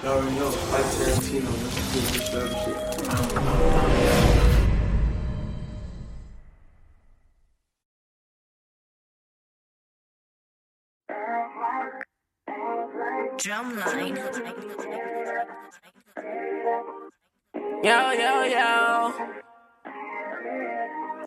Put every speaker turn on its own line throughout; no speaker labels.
You already know, like Tarantino, let's do this shit.
Drumline.
Yo, yo, yo.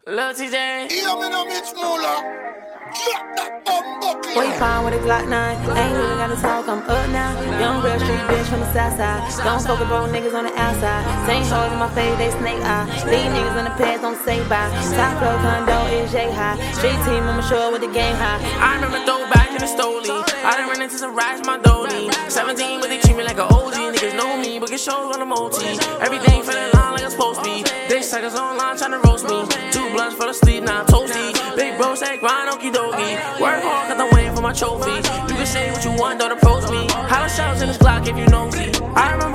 Lil TJ.
Yeah, me no Mitch Muller.
Where you find with a Glock 9? Ain't even gotta talk, I'm up now. Young real street bitch from the south side. Don't fuck with bro niggas on the outside. Same hoes in my face, they snake eye. These niggas in the past don't say bye. Top floor condo is J high. Street team, I'm sure with the game high.
I remember throwback in the stoli. I done run into some rats, my dolly. 17, but they treat me like an OG. Niggas know me, but get shows on the multi. Everything for the line like it's supposed to be. They suckers online trying to roast me. Two blunts for the sleep, now I'm toasty. Big bro say grind, okie dokie. Work hard, cause I'm waiting for my trophy. You can say what you want, don't approach me. Hollow shells in this block if you nosy. I remember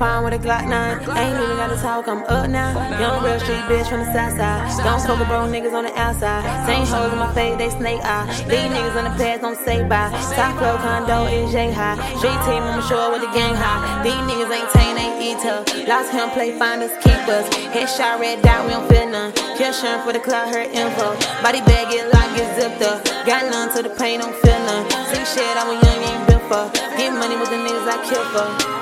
Find with a Glock 9? Ain't even gotta talk, I'm up now. Young real street bitch from the south side. Don't fuck with bro niggas on the outside. Same hoes in my face, they snake eye. These niggas in the past don't say bye. Top floor condo is J high. Street team, I'm sure with the gang high. These niggas ain't tame, ain't eater. Lost him, play finders, keepers. Headshot, red dot, we don't feel none. Kill Sharon for the cloud, her info. Body bag, get locked, get zipped up. Got none to the pain, don't feel none. See shit, I'm a young, ain't built for. Get money with the niggas I kill for.